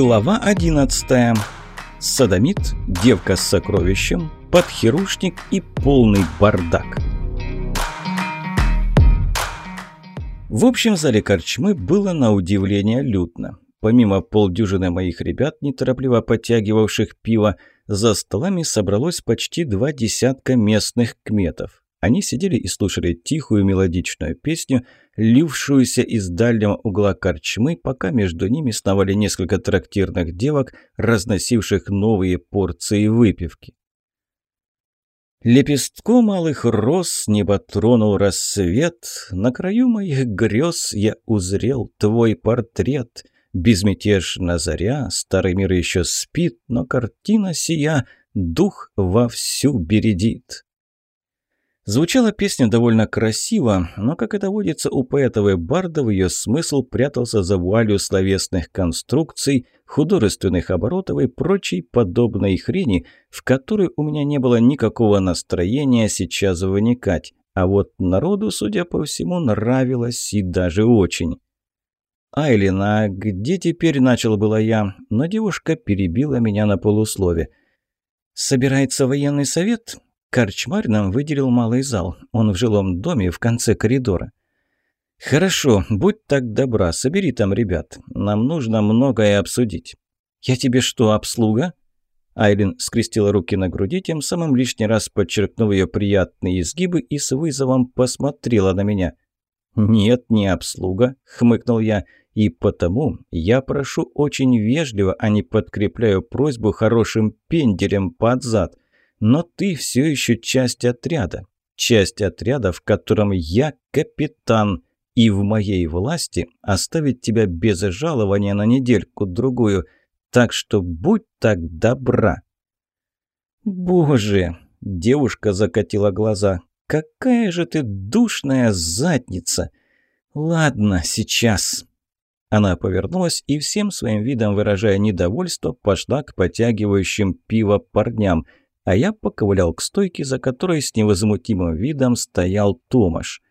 Глава 11. Садомит, девка с сокровищем, подхерушник и полный бардак. В общем зале корчмы было на удивление лютно. Помимо полдюжины моих ребят, неторопливо подтягивавших пиво, за столами собралось почти два десятка местных кметов. Они сидели и слушали тихую мелодичную песню, лившуюся из дальнего угла корчмы, пока между ними сновали несколько трактирных девок, разносивших новые порции выпивки. Лепестком малых роз небо тронул рассвет, На краю моих грез я узрел твой портрет. Безмятежна заря, старый мир еще спит, Но картина сия дух вовсю бередит. Звучала песня довольно красиво, но, как это водится у поэтов и бардов, ее смысл прятался за вуалью словесных конструкций, художественных оборотов и прочей подобной хрени, в которой у меня не было никакого настроения сейчас вникать. А вот народу, судя по всему, нравилось и даже очень. «Айлин, а где теперь?» – начал было я, но девушка перебила меня на полуслове. «Собирается военный совет?» Корчмарь нам выделил малый зал. Он в жилом доме в конце коридора. «Хорошо, будь так добра, собери там ребят. Нам нужно многое обсудить». «Я тебе что, обслуга?» Айлин скрестила руки на груди, тем самым лишний раз подчеркнув ее приятные изгибы и с вызовом посмотрела на меня. «Нет, не обслуга», — хмыкнул я, — «и потому я прошу очень вежливо, а не подкрепляю просьбу хорошим пенделем под зад». Но ты все еще часть отряда. Часть отряда, в котором я капитан. И в моей власти оставить тебя без жалования на недельку-другую. Так что будь так добра. Боже, девушка закатила глаза. Какая же ты душная задница. Ладно, сейчас. Она повернулась и всем своим видом, выражая недовольство, пошла к потягивающим пиво парням – а я поковылял к стойке, за которой с невозмутимым видом стоял Томаш.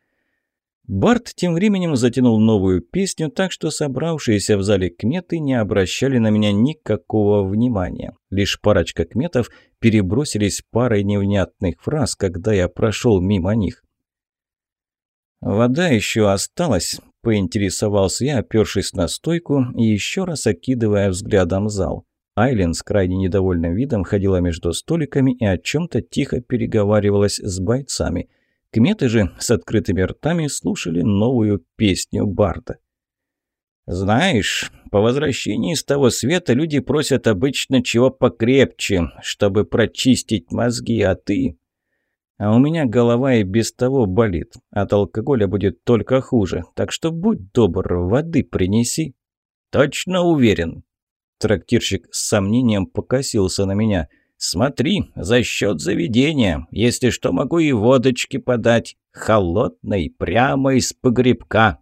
Барт тем временем затянул новую песню, так что собравшиеся в зале кметы не обращали на меня никакого внимания. Лишь парочка кметов перебросились парой невнятных фраз, когда я прошел мимо них. «Вода еще осталась», – поинтересовался я, опершись на стойку и еще раз окидывая взглядом зал. Айлен с крайне недовольным видом ходила между столиками и о чем-то тихо переговаривалась с бойцами. Кметы же с открытыми ртами слушали новую песню Барда. «Знаешь, по возвращении с того света люди просят обычно чего покрепче, чтобы прочистить мозги, а ты...» «А у меня голова и без того болит, от алкоголя будет только хуже, так что будь добр, воды принеси». «Точно уверен», Трактирщик с сомнением покосился на меня. «Смотри, за счет заведения. Если что, могу и водочки подать. Холодной, прямо из погребка».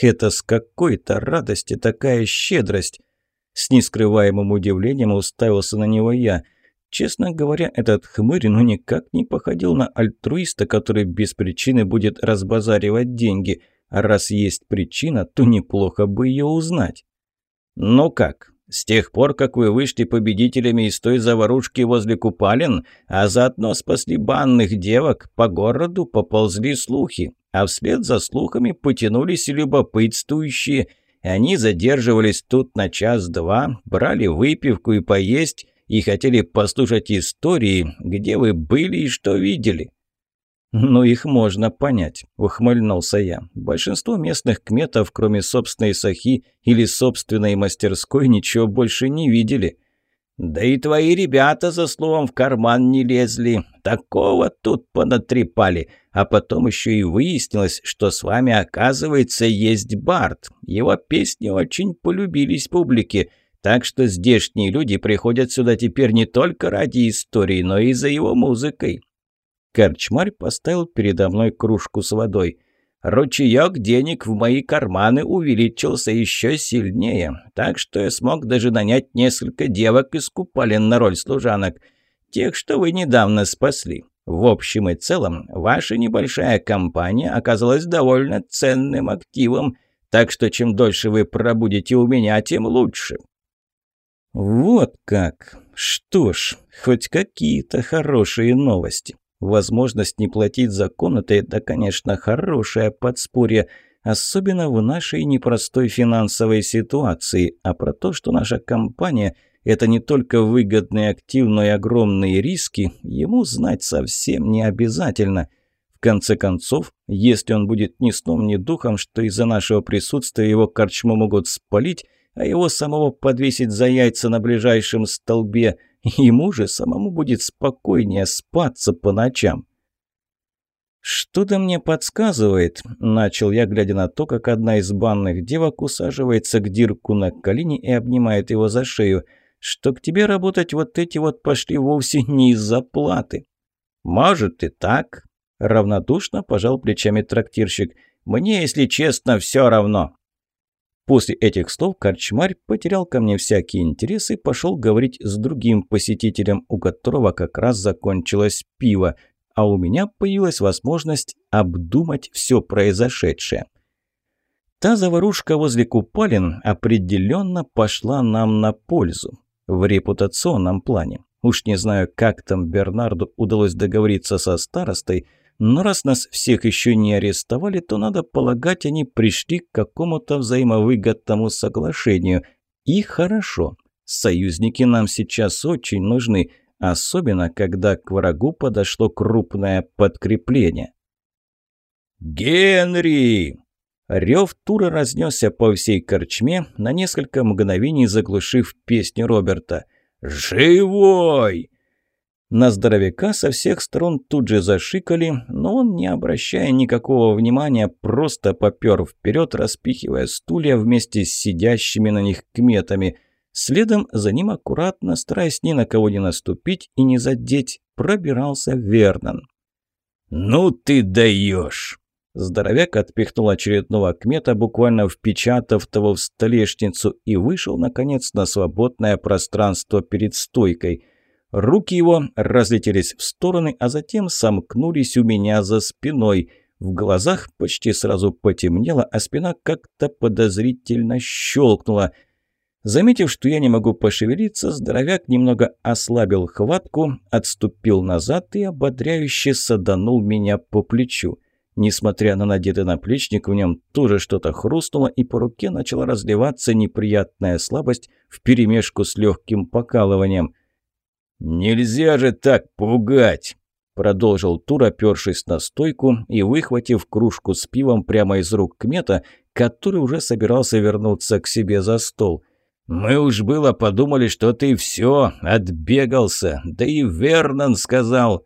«Это с какой-то радости такая щедрость!» С нескрываемым удивлением уставился на него я. Честно говоря, этот хмырь ну никак не походил на альтруиста, который без причины будет разбазаривать деньги. А раз есть причина, то неплохо бы ее узнать. «Ну как, с тех пор, как вы вышли победителями из той заварушки возле купалин, а заодно спасли банных девок, по городу поползли слухи, а вслед за слухами потянулись и любопытствующие. Они задерживались тут на час-два, брали выпивку и поесть, и хотели послушать истории, где вы были и что видели. «Ну, их можно понять», – ухмыльнулся я. «Большинство местных кметов, кроме собственной сахи или собственной мастерской, ничего больше не видели». «Да и твои ребята за словом в карман не лезли. Такого тут понатрепали. А потом еще и выяснилось, что с вами, оказывается, есть Барт. Его песни очень полюбились публике». Так что здешние люди приходят сюда теперь не только ради истории, но и за его музыкой. Корчмарь поставил передо мной кружку с водой. Ручеек денег в мои карманы увеличился еще сильнее, так что я смог даже нанять несколько девок из купалин на роль служанок. Тех, что вы недавно спасли. В общем и целом, ваша небольшая компания оказалась довольно ценным активом. так что чем дольше вы пробудете у меня, тем лучше». «Вот как! Что ж, хоть какие-то хорошие новости. Возможность не платить за комнаты – это, конечно, хорошее подспорье, особенно в нашей непростой финансовой ситуации, а про то, что наша компания – это не только выгодные актив, но и огромные риски, ему знать совсем не обязательно. В конце концов, если он будет ни сном, ни духом, что из-за нашего присутствия его корчму могут спалить, а его самого подвесить за яйца на ближайшем столбе, ему же самому будет спокойнее спаться по ночам. «Что-то мне подсказывает», – начал я, глядя на то, как одна из банных девок усаживается к Дирку на колени и обнимает его за шею, что к тебе работать вот эти вот пошли вовсе не из-за платы. «Может и так», – равнодушно пожал плечами трактирщик. «Мне, если честно, все равно». После этих слов корчмарь потерял ко мне всякий интерес и пошел говорить с другим посетителем, у которого как раз закончилось пиво – а у меня появилась возможность обдумать все произошедшее. Та заварушка возле купалин определенно пошла нам на пользу. В репутационном плане. Уж не знаю, как там Бернарду удалось договориться со старостой, но раз нас всех еще не арестовали, то, надо полагать, они пришли к какому-то взаимовыгодному соглашению. И хорошо. Союзники нам сейчас очень нужны – особенно когда к врагу подошло крупное подкрепление. «Генри!» Рев Тура разнесся по всей корчме, на несколько мгновений заглушив песню Роберта. «Живой!» На здоровяка со всех сторон тут же зашикали, но он, не обращая никакого внимания, просто попер вперед, распихивая стулья вместе с сидящими на них кметами – Следом за ним аккуратно, стараясь ни на кого не наступить и не задеть, пробирался Вернон. «Ну ты даешь!» Здоровяк отпихнул очередного кмета, буквально впечатав того в столешницу, и вышел, наконец, на свободное пространство перед стойкой. Руки его разлетелись в стороны, а затем сомкнулись у меня за спиной. В глазах почти сразу потемнело, а спина как-то подозрительно щелкнула – Заметив, что я не могу пошевелиться, здоровяк немного ослабил хватку, отступил назад и ободряюще саданул меня по плечу. Несмотря на надетый наплечник, в нем тоже что-то хрустнуло, и по руке начала разливаться неприятная слабость вперемешку с легким покалыванием. «Нельзя же так пугать!» Продолжил Тур, опершись на стойку и выхватив кружку с пивом прямо из рук Кмета, который уже собирался вернуться к себе за стол – «Мы уж было подумали, что ты все, отбегался, да и Вернон сказал».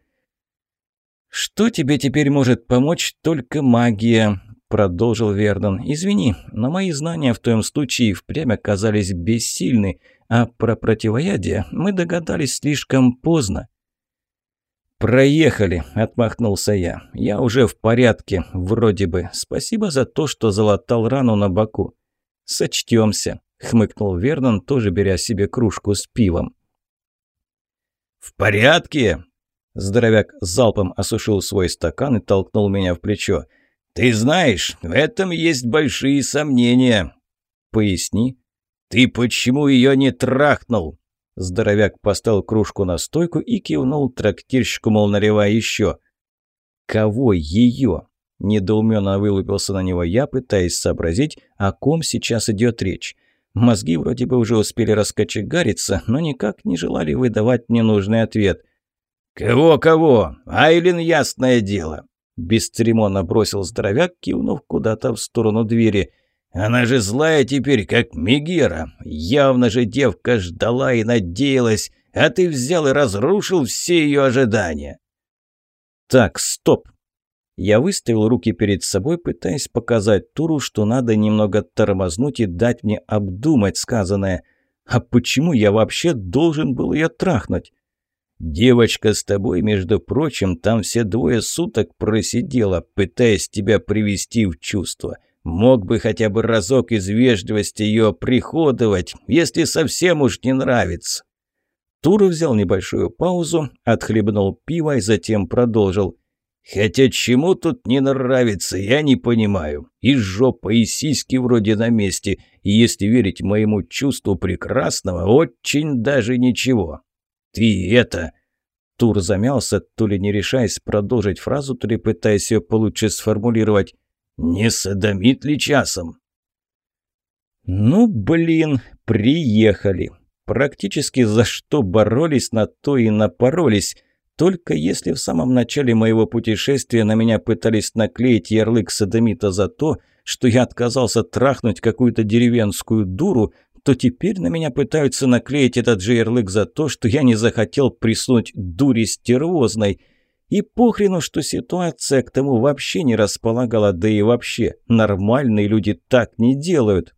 «Что тебе теперь может помочь только магия?» – продолжил Вернон. «Извини, но мои знания в твоем случае впрямь оказались бессильны, а про противоядие мы догадались слишком поздно». «Проехали», – отмахнулся я. «Я уже в порядке, вроде бы. Спасибо за то, что залатал рану на боку». «Сочтемся», – хмыкнул Вернон, тоже беря себе кружку с пивом. «В порядке?» Здоровяк залпом осушил свой стакан и толкнул меня в плечо. «Ты знаешь, в этом есть большие сомнения». «Поясни». «Ты почему ее не трахнул?» Здоровяк поставил кружку на стойку и кивнул трактирщику, мол, наливай еще. «Кого ее?» Недоуменно вылупился на него я, пытаясь сообразить, о ком сейчас идет речь. Мозги вроде бы уже успели раскочегариться, но никак не желали выдавать мне нужный ответ. «Кого-кого? Айлин, ясное дело!» Бесцеремонно бросил здоровяк, кивнув куда-то в сторону двери. «Она же злая теперь, как Мегера. Явно же девка ждала и надеялась, а ты взял и разрушил все ее ожидания». «Так, стоп!» Я выставил руки перед собой, пытаясь показать Туру, что надо немного тормознуть и дать мне обдумать сказанное. А почему я вообще должен был ее трахнуть? Девочка с тобой, между прочим, там все двое суток просидела, пытаясь тебя привести в чувство. Мог бы хотя бы разок из вежливости ее приходовать, если совсем уж не нравится. Тур взял небольшую паузу, отхлебнул пиво и затем продолжил. Хотя чему тут не нравится, я не понимаю. И жопа, и сиськи вроде на месте. И если верить моему чувству прекрасного, очень даже ничего. Ты это... Тур замялся, то ли не решаясь продолжить фразу, то ли пытаясь ее получше сформулировать. «Не садомит ли часом?» «Ну, блин, приехали. Практически за что боролись, на то и напоролись. Только если в самом начале моего путешествия на меня пытались наклеить ярлык садомита за то, что я отказался трахнуть какую-то деревенскую дуру, то теперь на меня пытаются наклеить этот же ярлык за то, что я не захотел присунуть дуре стервозной. И похрену, что ситуация к тому вообще не располагала, да и вообще, нормальные люди так не делают.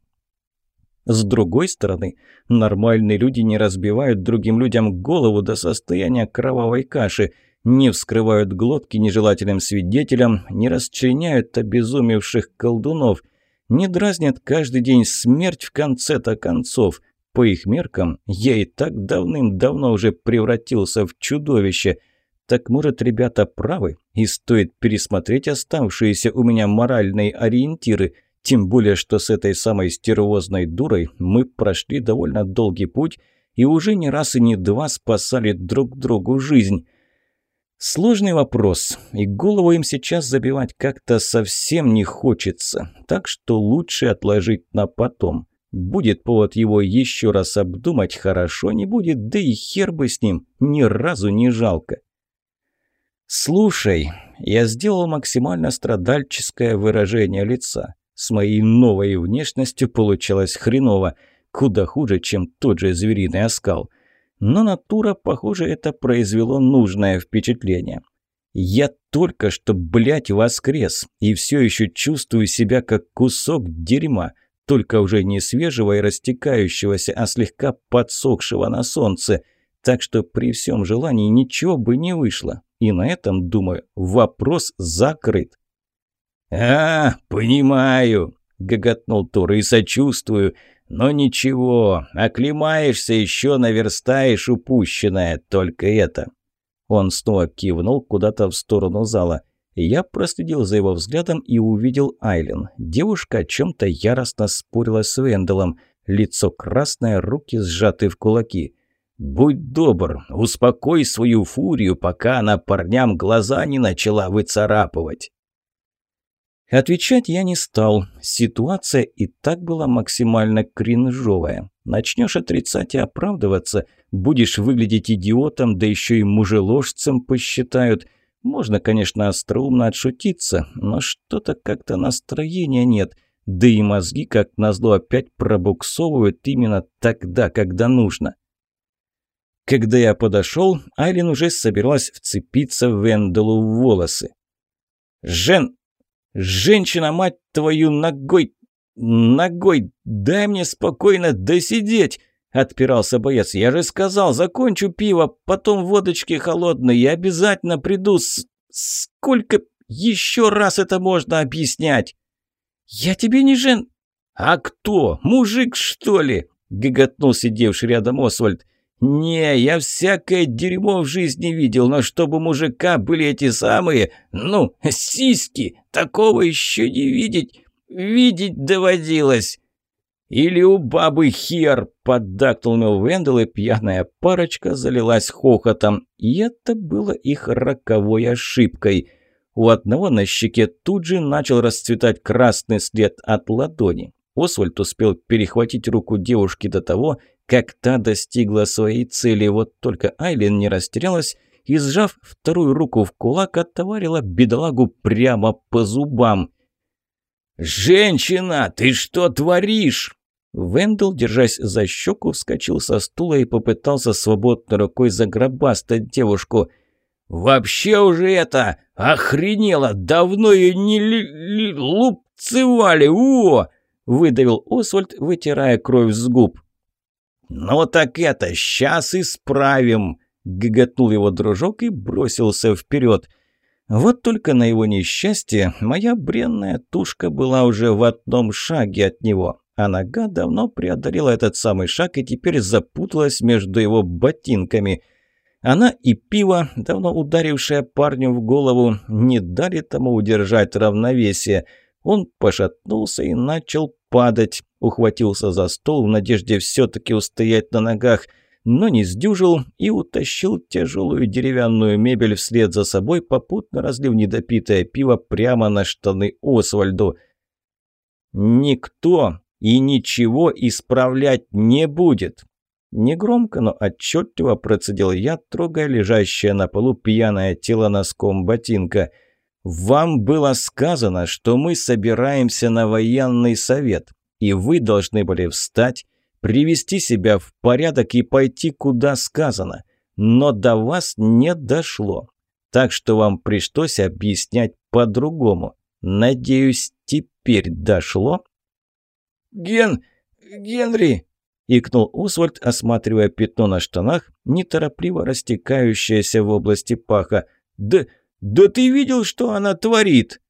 С другой стороны, нормальные люди не разбивают другим людям голову до состояния кровавой каши, не вскрывают глотки нежелательным свидетелям, не расчленяют обезумевших колдунов, не дразнят каждый день смерть в конце-то концов. По их меркам, я и так давным-давно уже превратился в чудовище. Так может, ребята правы, и стоит пересмотреть оставшиеся у меня моральные ориентиры – тем более, что с этой самой стервозной дурой мы прошли довольно долгий путь и уже не раз и не два спасали друг другу жизнь. Сложный вопрос, и голову им сейчас забивать как-то совсем не хочется, так что лучше отложить на потом. Будет повод его еще раз обдумать, хорошо не будет, да и хер бы с ним, ни разу не жалко. «Слушай, я сделал максимально страдальческое выражение лица. С моей новой внешностью получалось хреново. Куда хуже, чем тот же звериный оскал. Но натура, похоже, это произвело нужное впечатление. Я только что, блядь, воскрес, и все еще чувствую себя как кусок дерьма, только уже не свежего и растекающегося, а слегка подсохшего на солнце. Так что при всем желании ничего бы не вышло. И на этом, думаю, вопрос закрыт. «А, понимаю», — гоготнул Тур, — «и сочувствую. Но ничего, оклемаешься, еще наверстаешь упущенное, только это». Он снова кивнул куда-то в сторону зала. Я проследил за его взглядом и увидел Айлен. Девушка о чем-то яростно спорила с Венделом. Лицо красное, руки сжаты в кулаки. «Будь добр, успокой свою фурию, пока она парням глаза не начала выцарапывать». Отвечать я не стал. Ситуация и так была максимально кринжовая. Начнешь отрицать и оправдываться, будешь выглядеть идиотом, да еще и мужеложцем посчитают. Можно, конечно, остроумно отшутиться, но что-то как-то настроения нет. Да и мозги, как назло, опять пробуксовывают именно тогда, когда нужно. Когда я подошел, Айлин уже собиралась вцепиться Венделу в волосы. «Жен, «Женщина, мать твою, ногой! Ногой! Дай мне спокойно досидеть!» Отпирался боец. «Я же сказал, закончу пиво, потом водочки холодной, и обязательно приду с... Сколько еще раз это можно объяснять?» «Я тебе не жен...» «А кто? Мужик, что ли?» — гоготнул сидевший рядом Освальд. «Не, я всякое дерьмо в жизни видел, но чтобы мужика были эти самые, ну, сиськи, такого еще не видеть, видеть доводилось». «Или у бабы хер!» – поддакнул Вендел, и пьяная парочка залилась хохотом. И это было их роковой ошибкой. У одного на щеке тут же начал расцветать красный след от ладони. Освальд успел перехватить руку девушки до того, как та достигла своей цели. Вот только Айлен не растерялась и, сжав вторую руку в кулак, оттоварила бедолагу прямо по зубам. «Женщина, ты что творишь?» Вендел, держась за щеку, вскочил со стула и попытался свободной рукой загробастать девушку. «Вообще уже это охренело! Давно ее не ли, ли, лупцевали! О!» — выдавил Освальд, вытирая кровь с губ. «Ну так это, сейчас исправим!» — гоготнул его дружок и бросился вперед. Вот только на его несчастье моя бренная тушка была уже в одном шаге от него, а нога давно преодолела этот самый шаг и теперь запуталась между его ботинками. Она и пиво, давно ударившее парню в голову, не дали тому удержать равновесие. Он пошатнулся и начал падать, ухватился за стол в надежде все-таки устоять на ногах – но не сдюжил и утащил тяжелую деревянную мебель вслед за собой, попутно разлив недопитое пиво прямо на штаны Освальду. «Никто и ничего исправлять не будет!» Негромко, но отчетливо процедил я, трогая лежащее на полу пьяное тело носком ботинка. «Вам было сказано, что мы собираемся на военный совет, и вы должны были встать, привести себя в порядок и пойти куда сказано. Но до вас не дошло. Так что вам пришлось объяснять по-другому. Надеюсь, теперь дошло? «Ген... Генри!» – икнул Освальд, осматривая пятно на штанах, неторопливо растекающееся в области паха. «Да... да ты видел, что она творит?»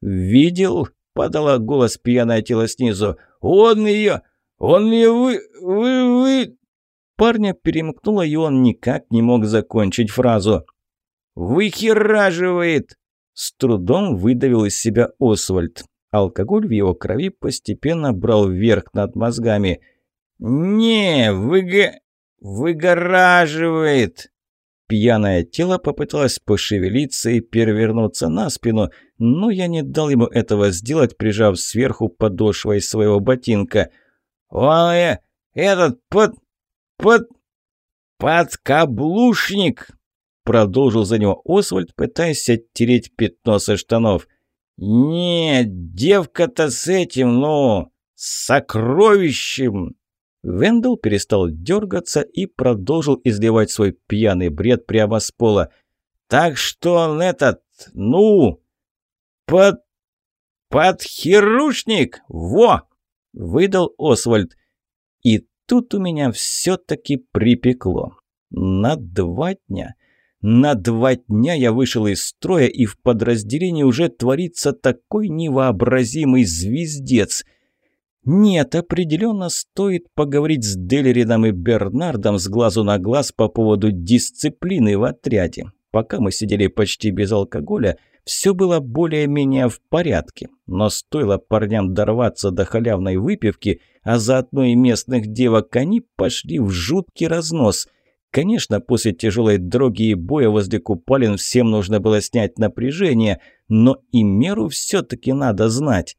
«Видел?» – подала голос пьяное тело снизу. «Он ее... «Он мне вы... вы... вы...» Парня перемкнуло, и он никак не мог закончить фразу. «Выхераживает!» С трудом выдавил из себя Освальд. Алкоголь в его крови постепенно брал вверх над мозгами. «Не, выго... выгораживает!» Пьяное тело попыталось пошевелиться и перевернуться на спину, но я не дал ему этого сделать, прижав сверху подошвой своего ботинка – «Он этот под... под... подкаблушник!» Продолжил за него Освальд, пытаясь оттереть пятно со штанов. «Нет, девка-то с этим, ну, с сокровищем!» Вендел перестал дергаться и продолжил изливать свой пьяный бред прямо с пола. «Так что он этот, ну, под... подхерушник, во!» выдал Освальд. И тут у меня все-таки припекло. На два дня. На два дня я вышел из строя, и в подразделении уже творится такой невообразимый звездец. Нет, определенно стоит поговорить с Делерином и Бернардом с глазу на глаз по поводу дисциплины в отряде. Пока мы сидели почти без алкоголя, все было более-менее в порядке, но стоило парням дорваться до халявной выпивки, а заодно и местных девок, они пошли в жуткий разнос. Конечно, после тяжелой дороги и боя возле купалин всем нужно было снять напряжение, но и меру все-таки надо знать.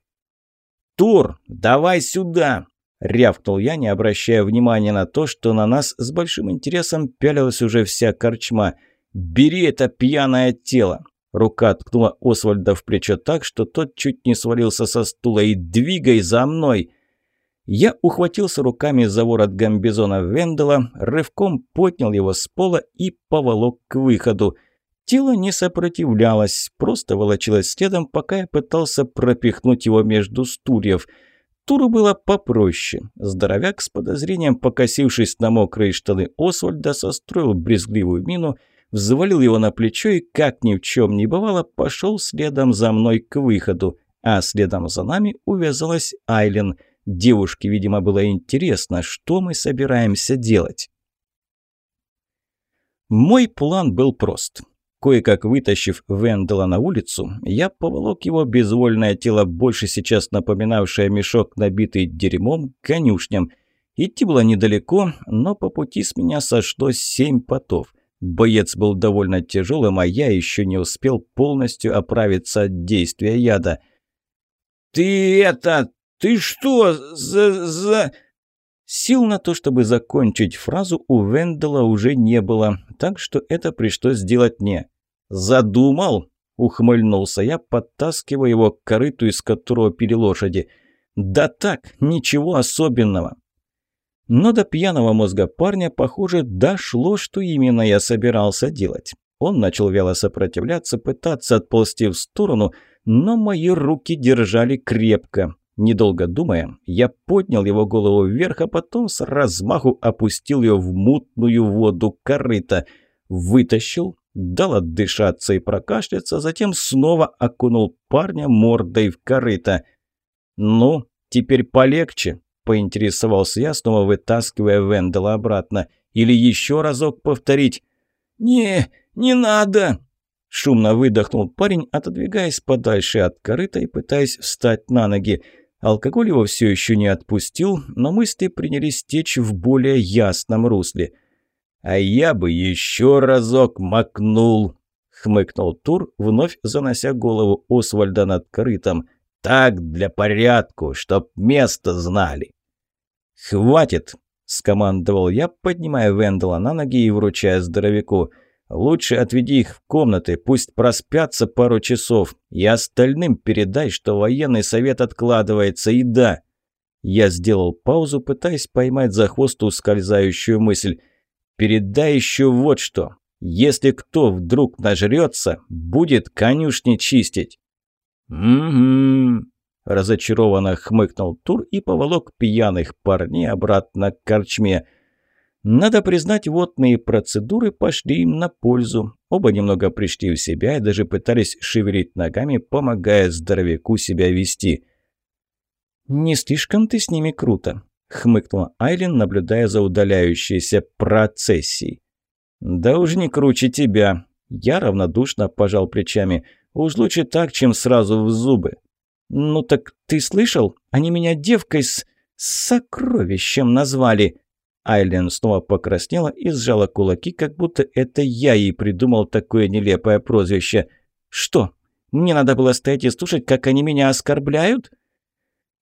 «Тур, давай сюда!» – рявкнул я, не обращая внимания на то, что на нас с большим интересом пялилась уже вся корчма. «Бери это пьяное тело! Рука ткнула Освальда в плечо так, что тот чуть не свалился со стула. «И двигай за мной!» Я ухватился руками за ворот гамбизона Вендела, рывком поднял его с пола и поволок к выходу. Тело не сопротивлялось, просто волочилось следом, пока я пытался пропихнуть его между стульев. Туру было попроще. Здоровяк с подозрением, покосившись на мокрые штаны Освальда, состроил брезгливую мину – взвалил его на плечо и, как ни в чем не бывало, пошел следом за мной к выходу. А следом за нами увязалась Айлен. Девушке, видимо, было интересно, что мы собираемся делать. Мой план был прост. Кое-как вытащив Вендела на улицу, я поволок его безвольное тело, больше сейчас напоминавшее мешок, набитый дерьмом, конюшням. Идти было недалеко, но по пути с меня сошло семь потов – Боец был довольно тяжелым, а я еще не успел полностью оправиться от действия яда. «Ты это... Ты что за... за...» Сил на то, чтобы закончить фразу, у Вендела уже не было, так что это пришлось сделать мне. «Задумал?» – ухмыльнулся я, подтаскивая его к корыту, из которого пили лошади. «Да так, ничего особенного. Но до пьяного мозга парня, похоже, дошло, что именно я собирался делать. Он начал вяло сопротивляться, пытаться отползти в сторону, но мои руки держали крепко. Недолго думая, я поднял его голову вверх, а потом с размаху опустил ее в мутную воду корыта. Вытащил, дал отдышаться и прокашляться, затем снова окунул парня мордой в корыто. «Ну, теперь полегче», Поинтересовался я, снова вытаскивая Вендела обратно. «Или еще разок повторить?» «Не, не надо!» Шумно выдохнул парень, отодвигаясь подальше от корыта и пытаясь встать на ноги. Алкоголь его все еще не отпустил, но мысли принялись течь в более ясном русле. «А я бы еще разок макнул!» — хмыкнул Тур, вновь занося голову Освальда над корытом. «Так, для порядку, чтоб место знали!» «Хватит!» — скомандовал я, поднимая Вендела на ноги и вручая здоровяку — Лучше отведи их в комнаты, пусть проспятся пару часов. И остальным передай, что военный совет откладывается, и да. Я сделал паузу, пытаясь поймать за хвост ускользающую мысль. Передай еще вот что. Если кто вдруг нажрется, будет конюшни чистить. «Угу», – разочарованно хмыкнул Тур и поволок пьяных парней обратно к корчме – надо признать, водные процедуры пошли им на пользу. Оба немного пришли в себя и даже пытались шевелить ногами, помогая здоровяку себя вести. «Не слишком ты с ними круто», — хмыкнула Айлин, наблюдая за удаляющейся процессией. «Да уж не круче тебя». Я равнодушно пожал плечами. «Уж лучше так, чем сразу в зубы». «Ну так ты слышал? Они меня девкой с... с сокровищем назвали». Айлен снова покраснела и сжала кулаки, как будто это я ей придумал такое нелепое прозвище. «Что, мне надо было стоять и слушать, как они меня оскорбляют?»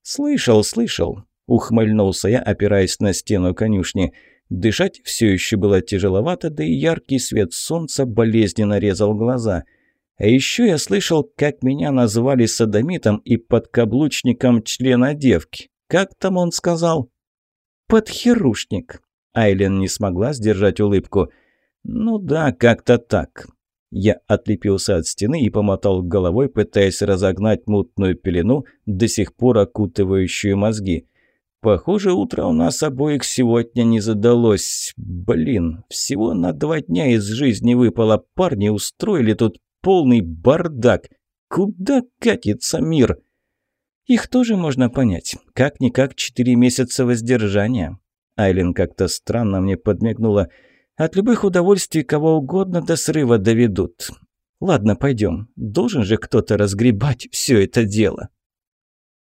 «Слышал, слышал», — ухмыльнулся я, опираясь на стену конюшни. Дышать все еще было тяжеловато, да и яркий свет солнца болезненно резал глаза. А еще я слышал, как меня назвали садомитом и подкаблучником члена девки. Как там он сказал? подхерушник!» Айлен не смогла сдержать улыбку. «Ну да, как-то так». Я отлепился от стены и помотал головой, пытаясь разогнать мутную пелену, до сих пор окутывающую мозги. Похоже, утро у нас обоих сегодня не задалось. Блин, всего на два дня из жизни выпало. Парни устроили тут полный бардак. Куда катится мир?» Их тоже можно понять. Как-никак четыре месяца воздержания. Айлин как-то странно мне подмигнула. От любых удовольствий кого угодно до срыва доведут. Ладно, пойдем. Должен же кто-то разгребать все это дело.